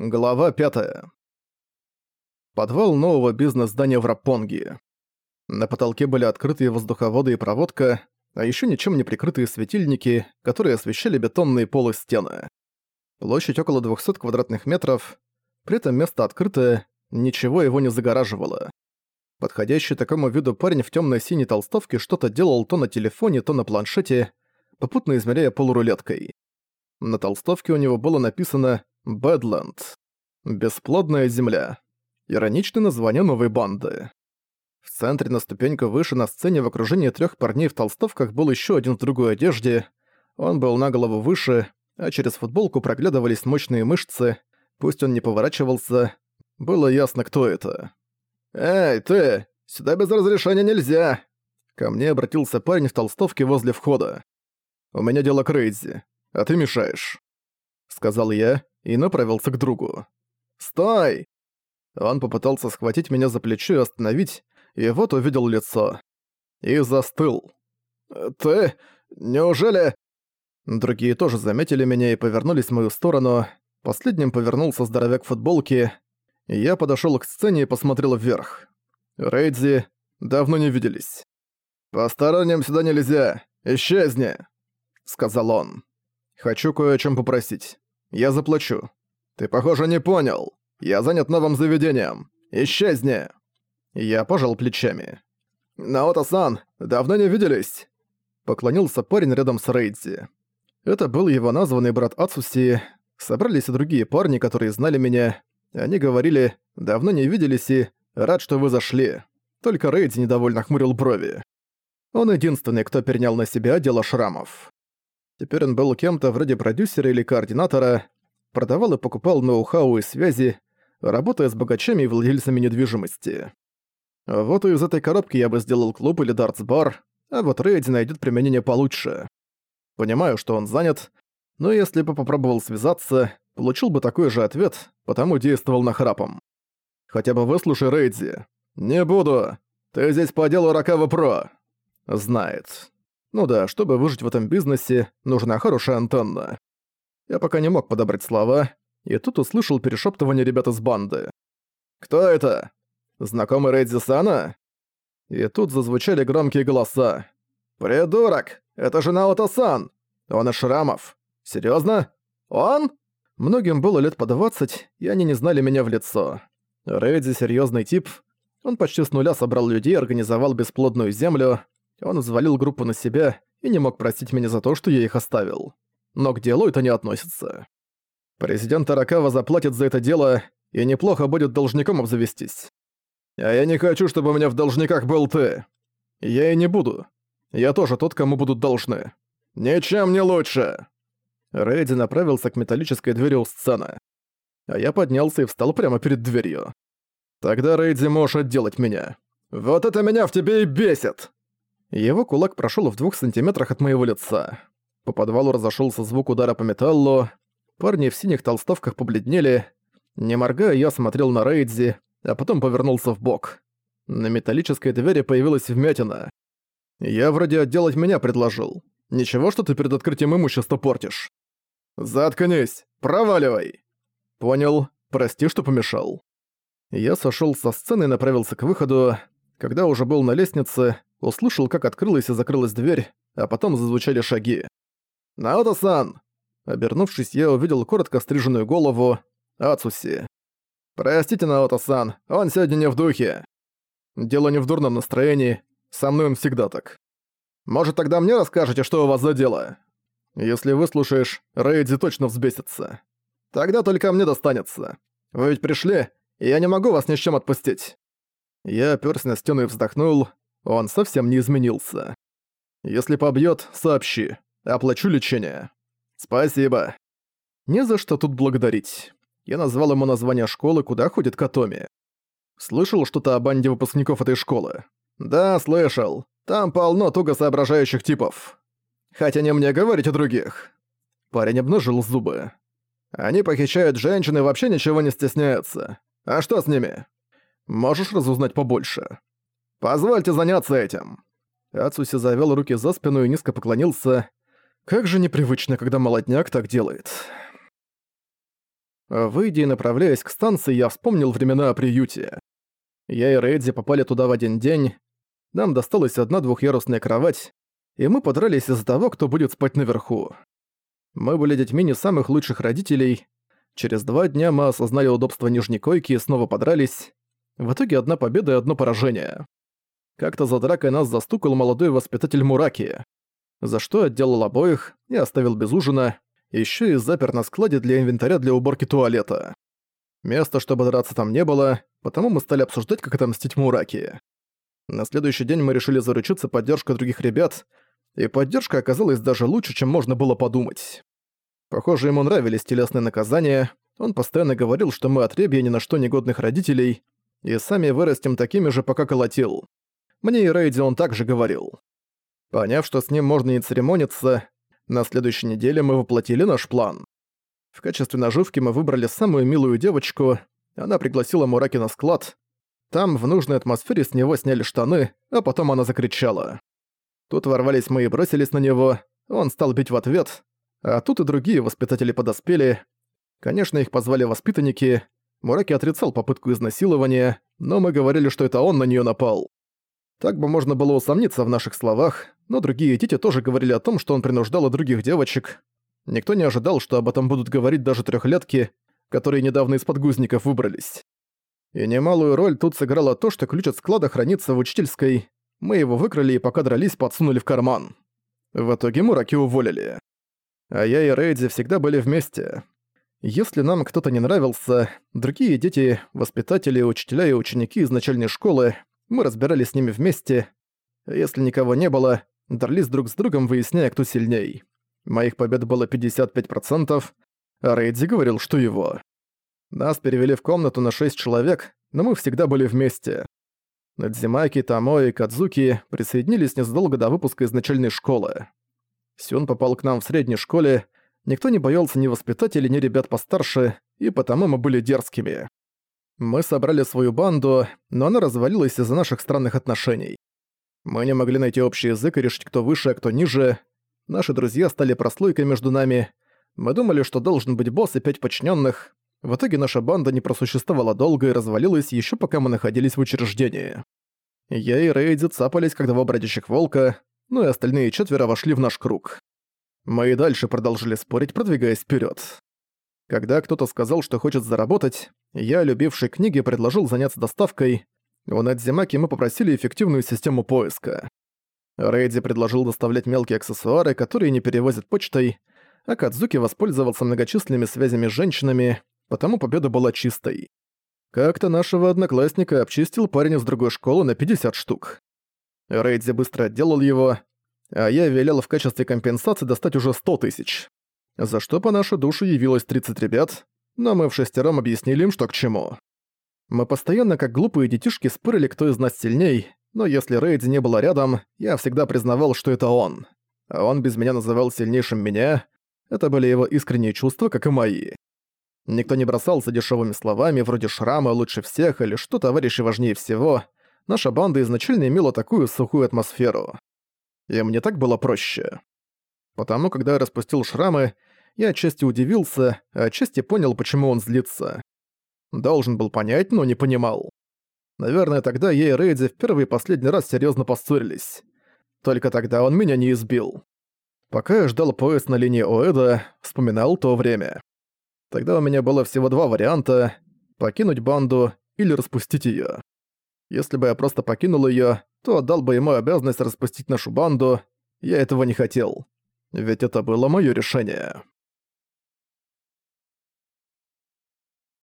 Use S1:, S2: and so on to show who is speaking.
S1: Глава 5. Подвал нового бизнес-здания в Рапонге. На потолке были открытые воздуховоды и проводка, а еще ничем не прикрытые светильники, которые освещали бетонные полы стены. Площадь около 200 квадратных метров, при этом место открытое, ничего его не загораживало. Подходящий такому виду парень в темно синей толстовке что-то делал то на телефоне, то на планшете, попутно измеряя полурулеткой. На толстовке у него было написано Бэдленд. Бесплодная земля. Ироничное название новой банды. В центре на ступеньку выше на сцене в окружении трех парней в толстовках был еще один в другой одежде. Он был на голову выше, а через футболку проглядывались мощные мышцы. Пусть он не поворачивался, было ясно, кто это. «Эй, ты! Сюда без разрешения нельзя!» Ко мне обратился парень в толстовке возле входа. «У меня дело Крейзи, а ты мешаешь», — сказал я, и направился к другу. «Стой!» Он попытался схватить меня за плечо и остановить, и вот увидел лицо. И застыл. «Ты? Неужели...» Другие тоже заметили меня и повернулись в мою сторону. Последним повернулся здоровяк в футболке. Я подошёл к сцене и посмотрел вверх. Рейдзи давно не виделись. «Посторонним сюда нельзя! Исчезни!» — сказал он. «Хочу кое о чём попросить. Я заплачу. Ты, похоже, не понял. Я занят новым заведением. Исчезни. Я пожал плечами. Наото-сан, давно не виделись. Поклонился парень рядом с Рейдзи. Это был его названный брат Ацуси. Собрались и другие парни, которые знали меня. Они говорили, давно не виделись и рад, что вы зашли. Только Рейдзи недовольно хмурил брови. Он единственный, кто перенял на себя дело шрамов. Теперь он был кем-то вроде продюсера или координатора, продавал и покупал ноу-хау и связи, работая с богачами и владельцами недвижимости. Вот и из этой коробки я бы сделал клуб или дартс-бар, а вот Рейди найдет применение получше. Понимаю, что он занят, но если бы попробовал связаться, получил бы такой же ответ, потому действовал нахрапом. Хотя бы выслушай Рейди. «Не буду. Ты здесь по делу Ракава Про». Знает. Ну да, чтобы выжить в этом бизнесе, нужна хорошая антенна. Я пока не мог подобрать слова, и тут услышал перешептывание ребят из банды. «Кто это? Знакомый Рейдзи Сана?» И тут зазвучали громкие голоса. «Придурок! Это же Наото-сан! Он из шрамов! Серьёзно? Он?» Многим было лет по двадцать, и они не знали меня в лицо. Рейдзи серьёзный тип. Он почти с нуля собрал людей, организовал бесплодную землю, он взвалил группу на себя и не мог простить меня за то, что я их оставил. Но к делу это не относится. Президент Аракава заплатит за это дело, и неплохо будет должником обзавестись. А я не хочу, чтобы у меня в должниках был ты. Я и не буду. Я тоже тот, кому будут должны. Ничем не лучше. Рейди направился к металлической двери у сцены. А я поднялся и встал прямо перед дверью. Тогда Рейди можешь отделать меня. Вот это меня в тебе и бесит! Его кулак прошёл в двух сантиметрах от моего лица. По подвалу разошёлся звук удара по металлу. Парни в синих толстовках побледнели. Не моргая, я смотрел на Рейдзи, а потом повернулся в бок. На металлической двери появилась вмятина. Я вроде отделать меня предложил. Ничего, что ты перед открытием имущества портишь. Заткнись! Проваливай! Понял. Прости, что помешал. Я сошёл со сцены и направился к выходу. Когда уже был на лестнице, услышал, как открылась и закрылась дверь, а потом зазвучали шаги. «Наото-сан!» Обернувшись, я увидел коротко стриженную голову Ацуси. «Простите, Наото-сан, он сегодня не в духе. Дело не в дурном настроении, со мной он всегда так. Может, тогда мне расскажете, что у вас за дело? Если выслушаешь, Рейдзи точно взбесится. Тогда только мне достанется. Вы ведь пришли, и я не могу вас ни с чем отпустить». Я опёрся на стену и вздохнул, он совсем не изменился. Если побьёт, сообщи. Оплачу лечение. Спасибо. Не за что тут благодарить. Я назвал ему название школы, куда ходит Катоми. Слышал что-то о банде выпускников этой школы? Да, слышал. Там полно туго соображающих типов. Хотя не мне говорить о других. Парень обнажил зубы. Они похищают женщин и вообще ничего не стесняются. А что с ними? Можешь разузнать побольше. «Позвольте заняться этим!» Ацуси завел руки за спину и низко поклонился. Как же непривычно, когда молодняк так делает. Выйдя и направляясь к станции, я вспомнил времена о приюте. Я и Рейдзи попали туда в один день. Нам досталась одна двухъярусная кровать, и мы подрались из-за того, кто будет спать наверху. Мы были детьми не самых лучших родителей. Через два дня мы осознали удобство нижней койки и снова подрались. В итоге одна победа и одно поражение. Как-то за дракой нас застукал молодой воспитатель Мураки, за что отделал обоих и оставил без ужина, еще и запер на складе для инвентаря для уборки туалета. Места, чтобы драться там не было, потому мы стали обсуждать, как отомстить Мураки. На следующий день мы решили заручиться поддержкой других ребят, и поддержка оказалась даже лучше, чем можно было подумать. Похоже, ему нравились телесные наказания, он постоянно говорил, что мы отребья ни на что негодных родителей, и сами вырастем такими же, пока колотил. Мне и Рейди он также говорил. Поняв, что с ним можно не церемониться, на следующей неделе мы воплотили наш план. В качестве наживки мы выбрали самую милую девочку, она пригласила Мураки на склад. Там в нужной атмосфере с него сняли штаны, а потом она закричала. Тут ворвались мы и бросились на него, он стал бить в ответ, а тут и другие воспитатели подоспели. Конечно, их позвали воспитанники. Мураки отрицал попытку изнасилования, но мы говорили, что это он на нее напал. Так бы можно было усомниться в наших словах, но другие дети тоже говорили о том, что он принуждал и других девочек. Никто не ожидал, что об этом будут говорить даже трехлетки, которые недавно из подгузников выбрались. И немалую роль тут сыграло то, что ключ от склада хранится в учительской. Мы его выкрали и пока дрались, подсунули в карман. В итоге Мураки уволили. А я и Рейди всегда были вместе. Если нам кто-то не нравился, другие дети, воспитатели, учителя и ученики из начальной школы мы разбирались с ними вместе. Если никого не было, дрались друг с другом, выясняя, кто сильней. Моих побед было 55%, а Рейдзи говорил, что его. Нас перевели в комнату на 6 человек, но мы всегда были вместе. Надзимаки, Тамо и Кадзуки присоединились незадолго до выпуска из начальной школы. Сюн попал к нам в средней школе, никто не боялся ни воспитателей, ни ребят постарше, и потому мы были дерзкими. Мы собрали свою банду, но она развалилась из-за наших странных отношений. Мы не могли найти общий язык и решить, кто выше, а кто ниже. Наши друзья стали прослойкой между нами. Мы думали, что должен быть босс и пять подчиненных. В итоге наша банда не просуществовала долго и развалилась еще пока мы находились в учреждении. Я и Рейди цапались, как два бродячих волка, ну и остальные четверо вошли в наш круг. Мы и дальше продолжили спорить, продвигаясь вперед. Когда кто-то сказал, что хочет заработать, я, любивший книги, предложил заняться доставкой. У Надзимаки мы попросили эффективную систему поиска. Рейди предложил доставлять мелкие аксессуары, которые не перевозят почтой, а Кадзуки воспользовался многочисленными связями с женщинами, потому победа была чистой. Как-то нашего одноклассника обчистил парень из другой школы на 50 штук. Рейдзи быстро отделал его, а я велел в качестве компенсации достать уже 100 тысяч за что по нашу душу явилось 30 ребят, но мы в шестером объяснили им, что к чему. Мы постоянно, как глупые детишки, спорили, кто из нас сильней, но если Рейди не было рядом, я всегда признавал, что это он. А он без меня называл сильнейшим меня. Это были его искренние чувства, как и мои. Никто не бросался дешевыми словами, вроде «шрама лучше всех» или «что товарищи важнее всего». Наша банда изначально имела такую сухую атмосферу. И мне так было проще. Потому, когда я распустил шрамы, я отчасти удивился, а отчасти понял, почему он злится. Должен был понять, но не понимал. Наверное, тогда я и Рейди в первый и последний раз серьезно поссорились. Только тогда он меня не избил. Пока я ждал поезд на линии Оэда, вспоминал то время. Тогда у меня было всего два варианта — покинуть банду или распустить её. Если бы я просто покинул её, то отдал бы ему обязанность распустить нашу банду, я этого не хотел. Ведь это было моё решение.